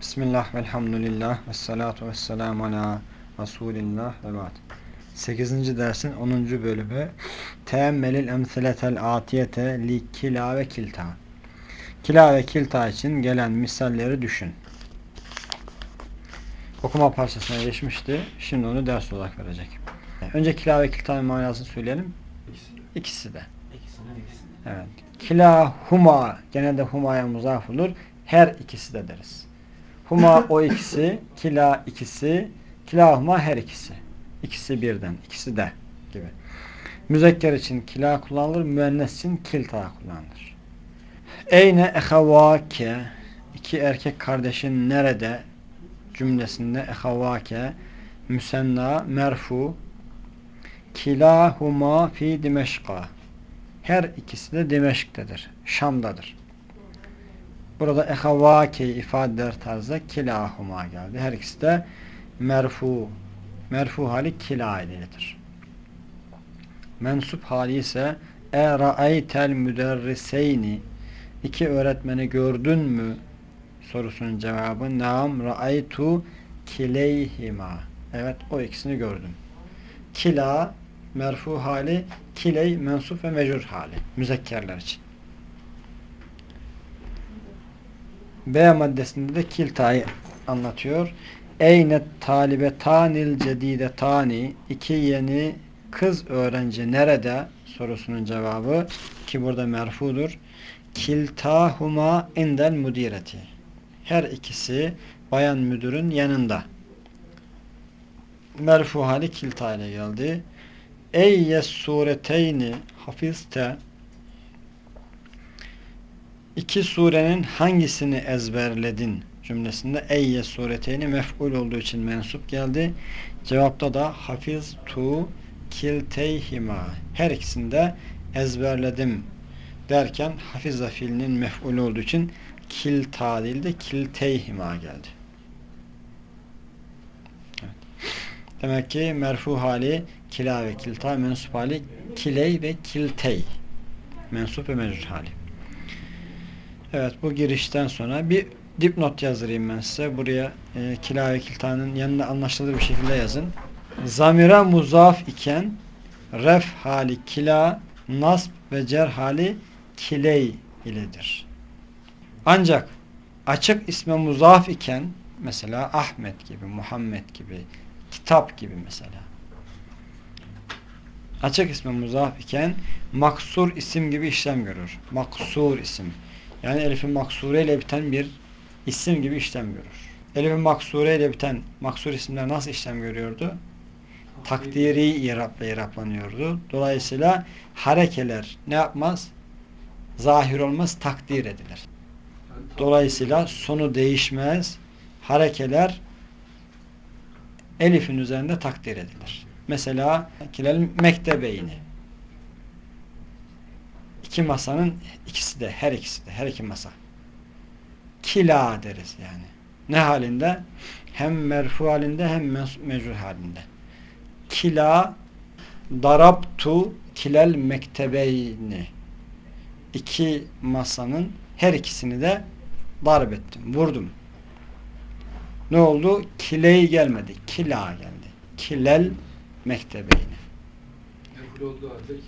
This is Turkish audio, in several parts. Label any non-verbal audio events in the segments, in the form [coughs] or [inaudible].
Bismillah velhamdülillah ve salatu ve selamu ala Resulillah ve ba'd. 8. dersin 10. bölümü Teemmelil emsiletel atiyete li kila ve kilta. Kila ve kilta için gelen misalleri düşün. Okuma parçasına geçmişti. Şimdi onu ders olarak verecek. Önce kila ve kiltanın manasını söyleyelim. İkisi de. Evet. Kila huma genelde humaya muzaf olur. Her ikisi de deriz. Huma o ikisi, kila ikisi, kilahuma her ikisi. İkisi birden, ikisi de gibi. Müzekker için kila kullanılır, müennes için kilta kullanılır. Eyne ehavake iki erkek kardeşin nerede cümlesinde ehavake müsenna merfu kilahuma fi dimeşka her ikisi de Dimeşk'tedir. Şam'dadır. Burada ehavakeyi ifade eder tarzda kilahuma geldi. Her ikisi de merfu. Merfu hali kila iledir. Mensup hali ise e ra'aytel müderriseyni iki öğretmeni gördün mü sorusunun cevabı naam ra'aytu kileyhima evet o ikisini gördüm. Kila merfu hali kiley mensup ve mecrur hali müzekkerler için. B maddesinde de kiltayı anlatıyor. Eynet talibetanil cedidetani iki yeni kız öğrenci nerede sorusunun cevabı ki burada merfudur. Kiltahuma indel mudireti. Her ikisi bayan müdürün yanında. Merfu hali kilta geldi. Eyyes sureteyni hafizte İki surenin hangisini ezberledin cümlesinde eyye sureteyni mef'ul olduğu için mensup geldi. Cevapta da hafiz tu kilteyhima her ikisinde ezberledim derken hafiza fiilinin mef'ul olduğu için kilta değil de kilteyhima geldi. Evet. Demek ki merfu hali kila ve kilta mensup hali kiley ve kiltey mensup ve mecrur hali. Evet bu girişten sonra bir dipnot yazdırayım ben size. Buraya e, kila ve kiltanın yanında anlaşılır bir şekilde yazın. Zamira muzaf iken ref hali kila, nasb ve cer hali kiley iledir. Ancak açık isme muzaf iken mesela Ahmet gibi, Muhammed gibi, kitap gibi mesela. Açık isme muzaf iken maksur isim gibi işlem görür. Maksur isim. Yani elifin maksure ile biten bir isim gibi işlem görür. Elifin maksure ile biten maksur isimler nasıl işlem görüyordu? Takdiri irapla iraplanıyordu. Dolayısıyla harekeler ne yapmaz? Zahir olmaz, takdir edilir. Dolayısıyla sonu değişmez. Harekeler elifin üzerinde takdir edilir. Mesela kilel mektebeyni iki masanın ikisi de her ikisi de her iki masa. Kila deriz yani. Ne halinde? Hem merfu halinde hem mecrur halinde. Kila darabtu kilel mektebeyni. İki masanın her ikisini de darp ettim vurdum. Ne oldu? Kiley gelmedi kila geldi. Kilel mektebeyni.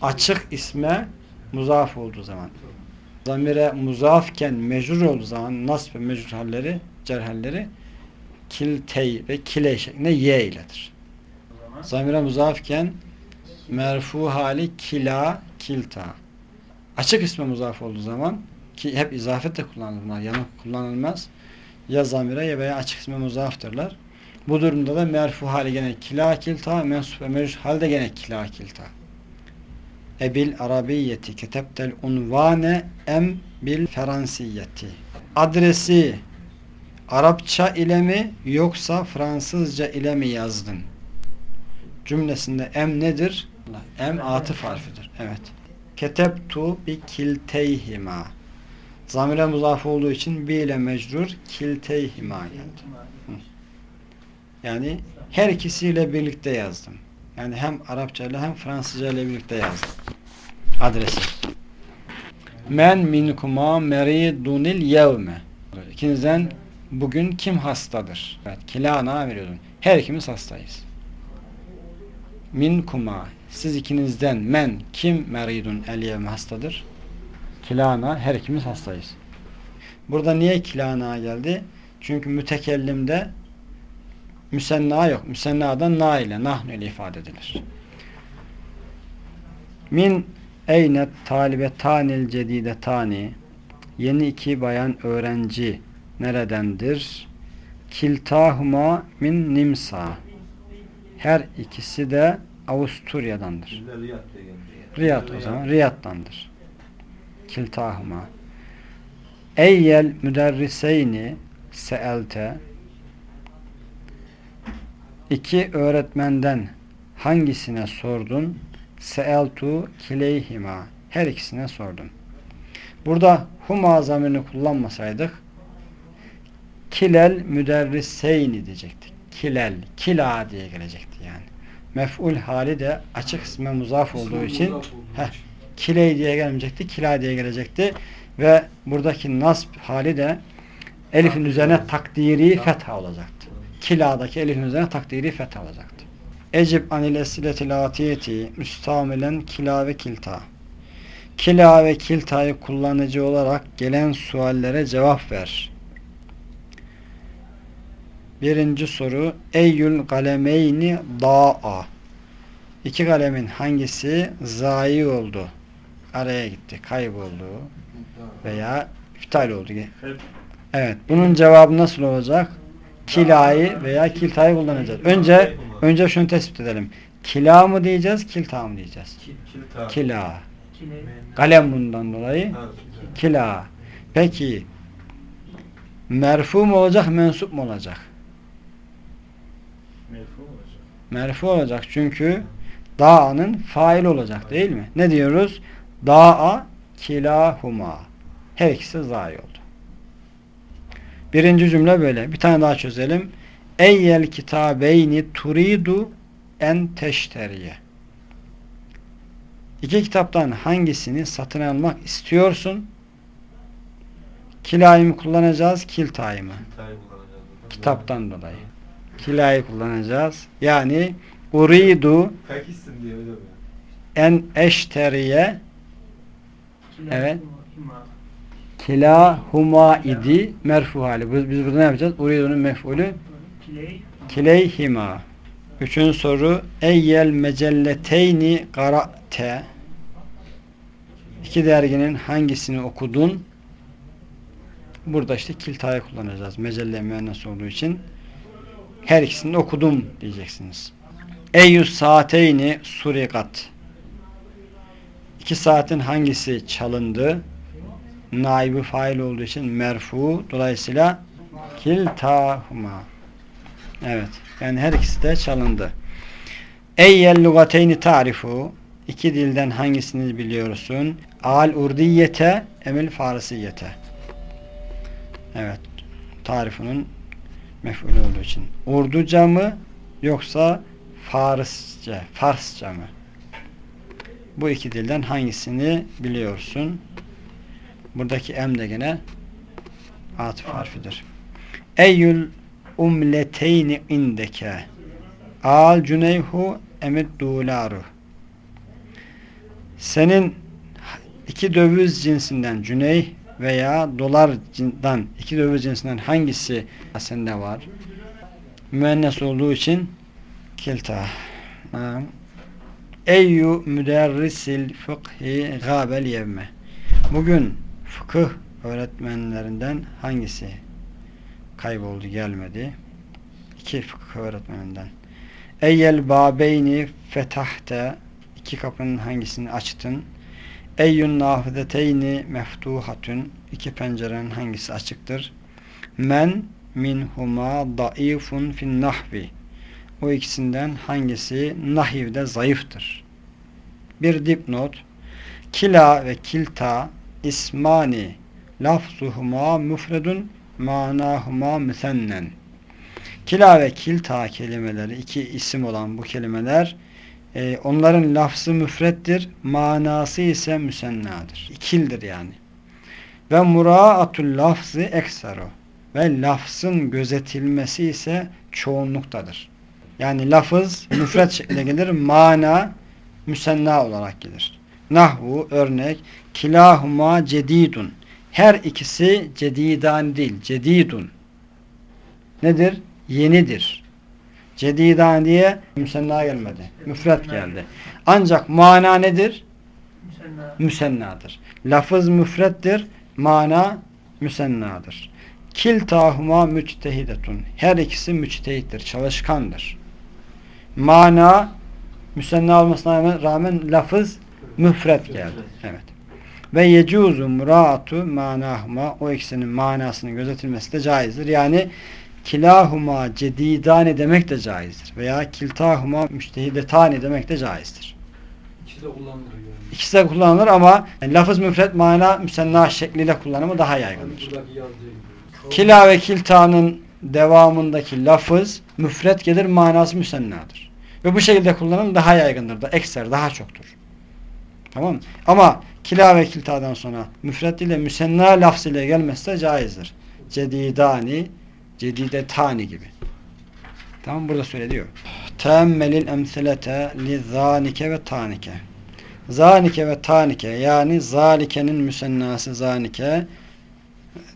Açık isme muzaf olduğu zaman zamire muzafken mecrur olduğu zaman nasb ve mecrur halleri cerhalleri kiltey ve kiley şeklinde ye iledir. Zamire muzafken merfu hali kila kilta. Açık isme muzaf olduğu zaman ki hep izafetle kullanılır bunlar. Yanık kullanılmaz. Ya zamire ya veya açık isme muzaftırlar. Bu durumda da merfu hali gene kila kilta, mensup ve mecrur halde gene kila kilta. Ebil Arabiyyeti ketebtel unvane em bil Fransiyeti. Adresi Arapça ile mi yoksa Fransızca ile mi yazdın? Cümlesinde em nedir? Em atıf harfidir. Evet. Ketebtu bi kilteyhima. Zamire muzaf olduğu için bi ile mecrur kilteyhima geldi. Yani her ikisiyle birlikte yazdım. Yani hem Arapça ile hem Fransızca ile birlikte yazdım. Adresi. Men minkuma meridunil yevme. İkinizden bugün kim hastadır? Evet, kilana veriyordun. Her ikimiz hastayız. Min kuma siz ikinizden men kim meridun el hastadır? Kilana her ikimiz hastayız. Burada niye kilana geldi? Çünkü mütekellimde müsenna yok. Müsennadan na ile nahnu ile ifade edilir. Min eynet talibe tanil cedide tani yeni iki bayan öğrenci neredendir? Kiltahuma min Nimsa her ikisi de Avusturya'dandır. Riyad o zaman. Riyad'dandır. Kiltahuma. Eyyel müderriseyni seelte iki öğretmenden hangisine sordun? Seeltu kileyhima. Her ikisine sordum. Burada huma zamirini kullanmasaydık kilel müderriseyni diyecektik. Kilel, kila diye gelecekti yani. Mef'ul hali de açık isme muzaf olduğu için heh, kiley diye gelmeyecekti, kila diye gelecekti. Ve buradaki nasb hali de elifin üzerine takdiri fetha olacaktı. Kila'daki elifin üzerine takdiri fetha olacaktı. Ecib anil esiletil atiyeti müstamilen kila ve kilta. Kila ve kiltayı kullanıcı olarak gelen suallere cevap ver. Birinci soru Eyyül kalemeyni da'a İki kalemin hangisi zayi oldu? Araya gitti, kayboldu veya iptal oldu. Evet. Bunun cevabı nasıl olacak? Kilayı veya kiltayı kullanacağız. Önce önce şunu tespit edelim. Kila mı diyeceğiz, kilta mı diyeceğiz? Kila. Kalem bundan dolayı. Kila. Peki merfu mu olacak, mensup mu olacak? Merfu olacak. Çünkü da'anın fail olacak değil mi? Ne diyoruz? Da'a kilahuma. Her ikisi zayi oldu. Birinci cümle böyle. Bir tane daha çözelim. Eyyel kitabeyni turidu en teşteriye. İki kitaptan hangisini satın almak istiyorsun? Kilayı mı kullanacağız, kiltayı mı? Kitaptan dolayı. Kilayı kullanacağız. Yani uridu en eşteriye evet kilahuma idi merfu hali. Biz, biz burada ne yapacağız? Uridu'nun mef'ulü kileyhima. Üçüncü soru eyyel mecelleteyni qara'te İki derginin hangisini okudun? Burada işte kiltayı kullanacağız. Mecelle müennes olduğu için her ikisini okudum diyeceksiniz. Eyyus saateyni surikat İki saatin hangisi çalındı? Naibi fail olduğu için merfu. Dolayısıyla kiltahuma. Evet. Yani her ikisi de çalındı. Eyyel lugateyni tarifu İki dilden hangisini biliyorsun? Al urdiyete emil farisiyete. Evet. Tarifunun mef'ulü olduğu için. Urduca mı yoksa Farsça, Farsça mı? Bu iki dilden hangisini biliyorsun? Buradaki em de gene atıf harfidir. Eyyül umleteyni indeke al cüneyhu emid dularu senin iki döviz cinsinden cüney veya dolardan iki döviz cinsinden hangisi sende var? Müennes olduğu için kilta. Eyyu müderrisil fıkhi gâbel yevme. Bugün fıkıh öğretmenlerinden hangisi kayboldu gelmedi? İki fıkıh öğretmeninden. Eyyel babeyni fetahte iki kapının hangisini açtın? Eyyun nafideteyni meftuhatun iki pencerenin hangisi açıktır? Men minhuma daifun fin nahvi o ikisinden hangisi nahivde zayıftır? Bir dipnot Kila ve kilta ismani lafzuhuma müfredun manahuma müsennen Kila ve kilta kelimeleri iki isim olan bu kelimeler e, onların lafzı müfrettir, manası ise müsennadır. İkildir yani. Ve muraatul lafzı eksero. ve lafzın gözetilmesi ise çoğunluktadır. Yani lafız müfret şeklinde gelir, mana müsenna olarak gelir. Nahvu örnek kilahuma cedidun. Her ikisi cedidan değil, cedidun. Nedir? Yenidir. Cedidan diye müsenna gelmedi. Müfret geldi. Ancak mana nedir? Müsenna. Müsennadır. Lafız müfrettir, mana müsennadır. Kiltahuma müçtehidetun. Her ikisi müçtehittir, çalışkandır. Mana müsenna olmasına rağmen lafız müfret geldi. Evet. Ve yecuzu muraatu manahuma o ikisinin manasının gözetilmesi de caizdir. Yani kilahuma cedidani demek de caizdir. Veya kiltahuma müştehidetani demek de caizdir. İkisi de kullanılır yani. İkisi de kullanılır ama yani lafız müfret mana müsenna şekliyle kullanımı daha yaygındır. Kila ve kiltanın devamındaki lafız müfret gelir manası müsennadır. Ve bu şekilde kullanım daha yaygındır da ekser daha çoktur. Tamam mı? Ama kila ve kiltadan sonra müfret ile müsenna lafzıyla gelmesi de caizdir. Cedidani, cedidetani gibi. Tamam burada söyleniyor. Teammelil emselete li zanike ve tanike. Zanike ve tanike yani zalikenin müsennası zanike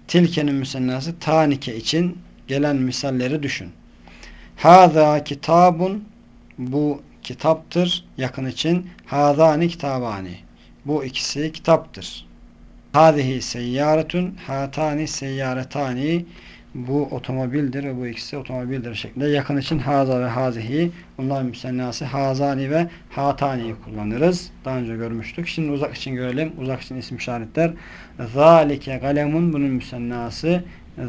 tilkenin müsennası tanike için gelen misalleri düşün. Hâzâ kitabun bu kitaptır yakın için. Hâzâni kitabani. Bu ikisi kitaptır. Hâzihi seyyâretun hâtâni seyyâretâni bu otomobildir ve bu ikisi otomobildir şeklinde yakın için haza ve hazihi bunların müsennası hazani ve hatani'yi kullanırız. Daha önce görmüştük. Şimdi uzak için görelim. Uzak için isim işaretler. Zalike kalemun bunun müsennası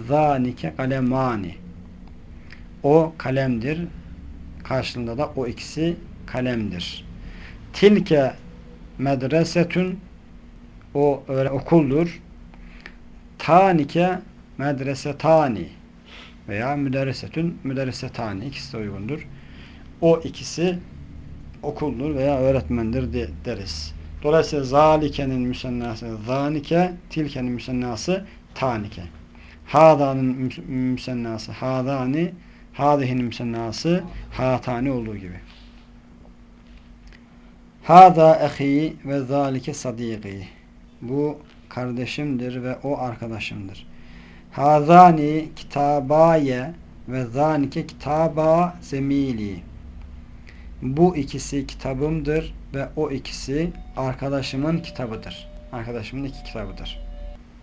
zanike kalemani. O kalemdir. Karşılığında da o ikisi kalemdir. Tilke medresetün o öyle okuldur. Tanike medresetani veya müderrisetün müderrisetani ikisi de uygundur. O ikisi okuldur veya öğretmendir de, deriz. Dolayısıyla zalikenin müsennası zanike, tilkenin müsennası tanike. Hada'nın müsennası hadani, hadihinin müsennası hatani olduğu gibi. Hada ehi ve zalike sadiki. Bu kardeşimdir ve o arkadaşımdır. Hazani kitabaye ve zanike kitaba zemili. Bu ikisi kitabımdır ve o ikisi arkadaşımın kitabıdır. Arkadaşımın iki kitabıdır.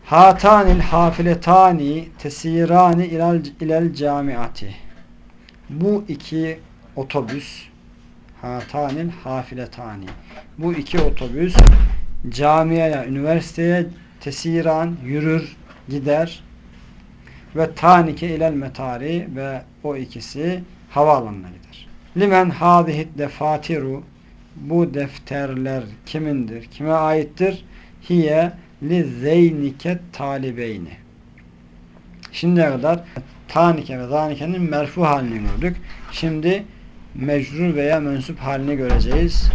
Hatanil hafiletani tesirani ilal, ilel camiati. Bu iki otobüs hatanil hafiletani. Bu iki otobüs camiye, üniversiteye tesiran yürür, gider ve tanike ilel metari ve o ikisi havaalanına gider. Limen hadihid defatiru bu defterler kimindir? Kime aittir? Hiye li zeynike talibeyni. Şimdiye kadar tanike ve zanikenin merfu halini gördük. Şimdi mecrur veya mensup halini göreceğiz.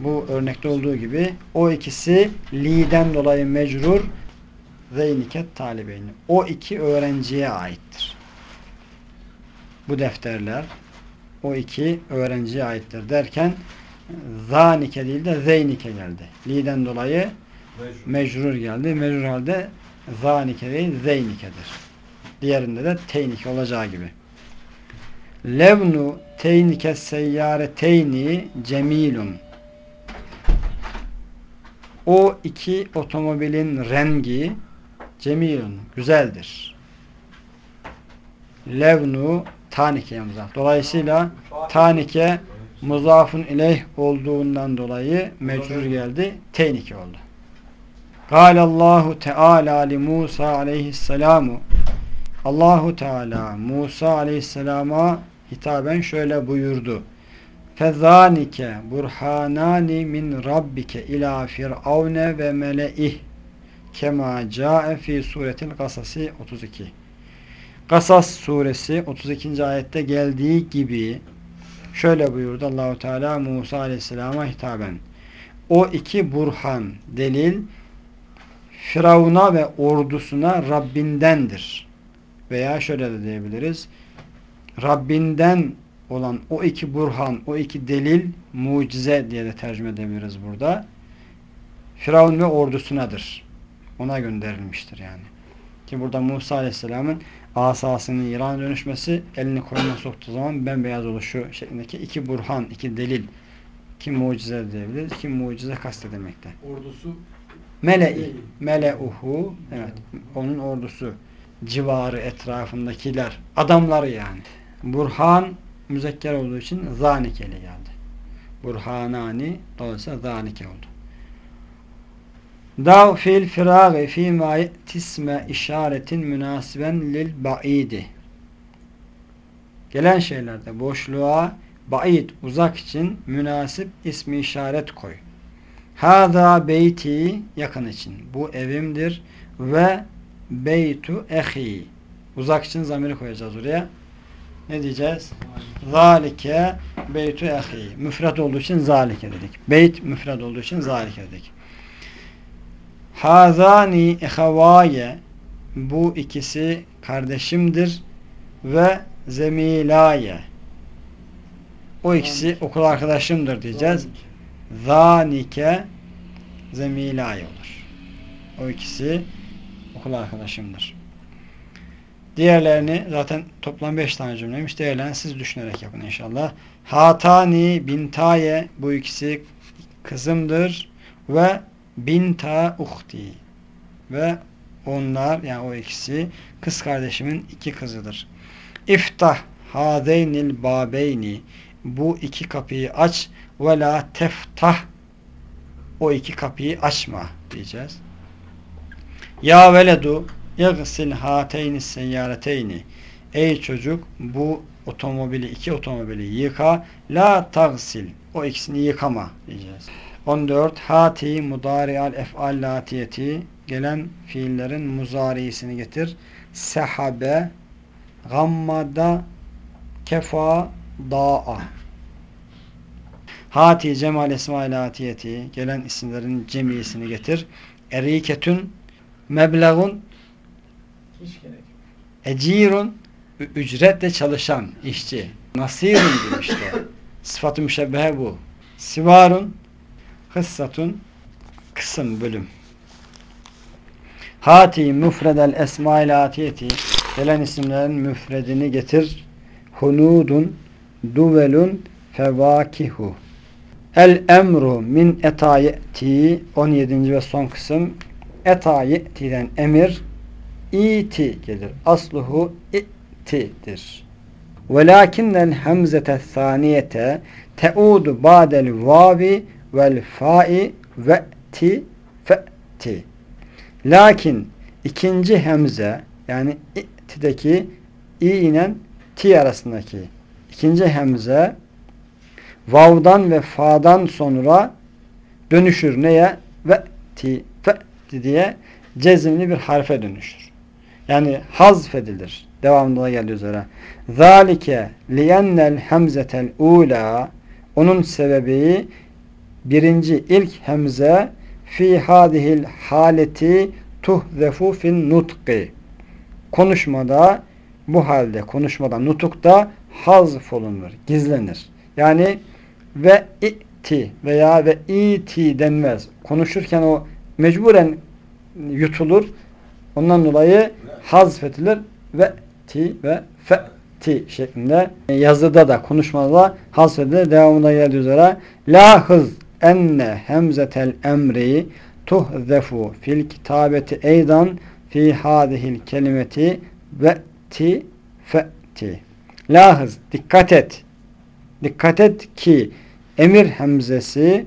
Bu örnekte olduğu gibi o ikisi li'den dolayı mecrur zeyniket talibeyni. O iki öğrenciye aittir. Bu defterler o iki öğrenciye aittir derken zanike değil de zeynike geldi. Li'den dolayı mecrur geldi. Mecrur halde zanike değil zeynikedir. Diğerinde de teynike olacağı gibi. Levnu teynike seyyareteyni cemilun. O iki otomobilin rengi cemilun, güzeldir. Levnu tanike muzaf. Dolayısıyla tanike muzafun ileyh olduğundan dolayı mecrur geldi. Teynike oldu. Allahu Teala li Musa aleyhisselamu Allahu Teala Musa aleyhisselama hitaben şöyle buyurdu. Fezanike burhanani min rabbike ila firavne ve meleih kema cae fi suretil kasasi 32 Kasas suresi 32. ayette geldiği gibi şöyle buyurdu Allahu Teala Musa Aleyhisselam'a hitaben. O iki burhan, delil Firavun'a ve ordusuna Rabbindendir. Veya şöyle de diyebiliriz. Rabbinden olan o iki burhan, o iki delil, mucize diye de tercüme edebiliriz burada. Firavun ve ordusunadır. Ona gönderilmiştir yani. Ki burada Musa Aleyhisselam'ın asasının yılan dönüşmesi, elini koynuna soktuğu zaman bembeyaz oluşu şeklindeki iki burhan, iki delil, iki mucize diyebiliriz, iki mucize kastedilmekte. Ordusu Mele'i, meleuhu, evet, onun ordusu, civarı, etrafındakiler, adamları yani. Burhan müzekker olduğu için zanikeli geldi. Burhanani dolayısıyla zanike oldu. Dav fil firagi fi ma tisme işaretin münasiben lil ba'idi. Gelen şeylerde boşluğa ba'id uzak için münasip ismi işaret koy. Hâzâ beyti yakın için. Bu evimdir ve beytu ehi. Uzak için zamiri koyacağız oraya. Ne diyeceğiz? Zalike beytu ehi. Müfret olduğu için zalike dedik. Beyt müfret olduğu için zalike dedik. Hazani ehavaye bu ikisi kardeşimdir ve zemilaye o ikisi okul arkadaşımdır diyeceğiz. Zanike zemilaye olur. O ikisi okul arkadaşımdır. Diğerlerini zaten toplam 5 tane cümleymiş. Diğerlerini siz düşünerek yapın inşallah. Hatani bintaye bu ikisi kızımdır ve binta uhti ve onlar yani o ikisi kız kardeşimin iki kızıdır. İftah hazeynil babeyni bu iki kapıyı aç ve la teftah o iki kapıyı açma diyeceğiz. Ya veledu yagsil hateyni seyyareteyni Ey çocuk bu otomobili iki otomobili yıka la tagsil o ikisini yıkama diyeceğiz. 14 hati mudari'al ef'al latiyeti gelen fiillerin muzari'sini getir. Sehabe gammada kefa da'a Hati cemal esma-i atiyeti gelen isimlerin cemiyesini getir. Eriketün yok. ecirun ücretle çalışan işçi. Nasirun işte. [laughs] Sıfat-ı müşebbehe bu. Sivarun hıssatun kısım bölüm. Hati müfredel esma-i atiyeti gelen isimlerin müfredini getir. Hunudun duvelun fevakihu El emru min etayeti 17. ve son kısım etayeti'den emir iti gelir. Asluhu iti'dir. Velakinnel hemzete saniyete teudu ba'del vavi vel fa'i ve ti fe'ti. Lakin ikinci hemze yani i'tideki i ile ti arasındaki ikinci hemze vav'dan ve fa'dan sonra dönüşür neye? Ve ti fe diye cezimli bir harfe dönüşür. Yani hazfedilir. Devamında da üzere. Zalike liyennel hemzetel ula onun sebebi birinci ilk hemze fi hadihil haleti tuhzefu fin nutqi konuşmada bu halde konuşmada nutukta hazf olunur, gizlenir. Yani ve iti veya ve iti denmez. Konuşurken o mecburen yutulur. Ondan dolayı hazfedilir ve ti ve fe ti şeklinde yazıda da konuşmada da hazfedilir. Devamında geldiği üzere la hız enne hemzetel emri tuhzefu fil kitabeti eydan fi hadihil kelimeti ve ti fe ti. Lahız dikkat et. Dikkat et ki emir hemzesi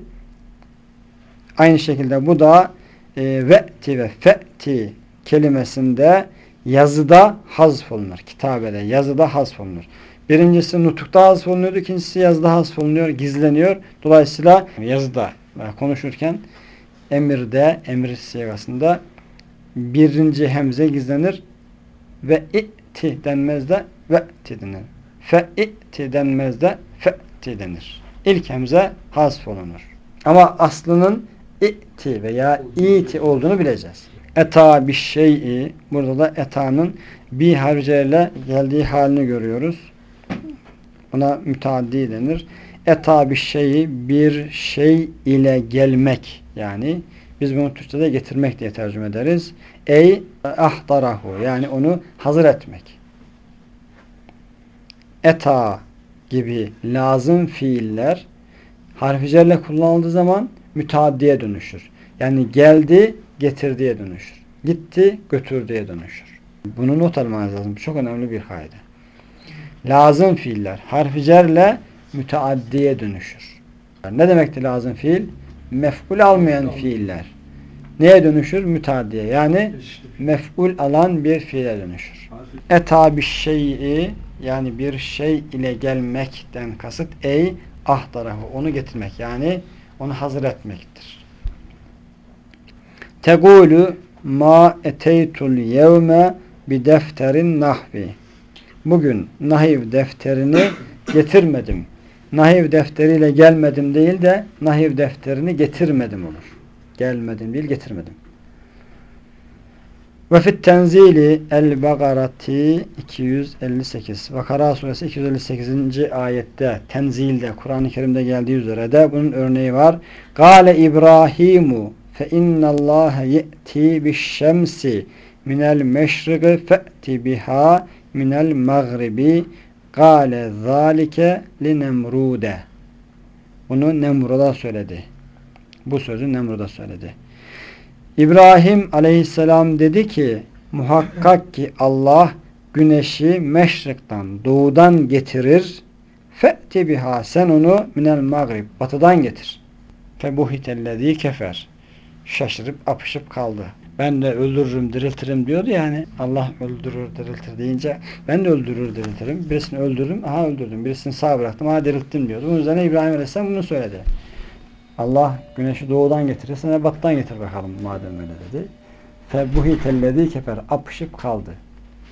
aynı şekilde bu da e, ve'ti ve fe'ti kelimesinde yazıda hazf olunur. Kitabede yazıda hazf olunur. Birincisi nutukta hazf olunuyor, ikincisi yazıda hazf olunuyor, gizleniyor. Dolayısıyla yazıda konuşurken emirde, emir sigasında birinci hemze gizlenir ve i'ti denmez de ve'ti denir. Fe'ti denmez de fe'ti denir. İlk hemze hasf olunur. Ama aslının i'ti veya i'ti olduğunu bileceğiz. Eta bir şey'i burada da etanın bir harfiyle geldiği halini görüyoruz. Buna müteaddi denir. Eta bir şeyi bir şey ile gelmek yani biz bunu Türkçe'de getirmek diye tercüme ederiz. Ey ahtarahu yani onu hazır etmek. Eta gibi lazım fiiller harfi cerle kullanıldığı zaman müteaddiye dönüşür. Yani geldi, getirdiye dönüşür. Gitti, götürdüye dönüşür. Bunu not almanız lazım. Çok önemli bir kaide. Lazım fiiller harfi cerle müteaddiye dönüşür. Ne demekti lazım fiil? Mef'ul almayan fiiller. Neye dönüşür? Müteaddiye. Yani mef'ul alan bir fiile dönüşür. Eta bir şeyi yani bir şey ile gelmekten kasıt ey ahtarahı onu getirmek yani onu hazır etmektir. Tegulu ma eteytul yevme bi defterin nahvi. Bugün nahiv defterini [coughs] getirmedim. Nahiv defteriyle gelmedim değil de nahiv defterini getirmedim olur. Gelmedim değil getirmedim. Ve fit tenzili el bagarati 258. Bakara suresi 258. ayette tenzilde Kur'an-ı Kerim'de geldiği üzere de bunun örneği var. Gale İbrahimu fe innallâhe ye'ti bişşemsi minel meşrigi fe'ti biha minel mağribi gale zâlike li nemrude. Bunu Nemrud'a söyledi. Bu sözü Nemrud'a söyledi. İbrahim aleyhisselam dedi ki muhakkak ki Allah güneşi meşrikten doğudan getirir fe'ti biha sen onu minel mağrib batıdan getir. Febuhitellezî kefer şaşırıp apışıp kaldı. Ben de öldürürüm, diriltirim diyordu yani. Allah öldürür, diriltir deyince ben de öldürür, diriltirim. Birisini öldürdüm, aha öldürdüm. Birisini sağ bıraktım, aha dirilttim diyordu. Bunun üzerine İbrahim Aleyhisselam bunu söyledi. Allah güneşi doğudan getirirse ne battan getir bakalım madem öyle dedi. Febuhitellezî kefer apışıp kaldı.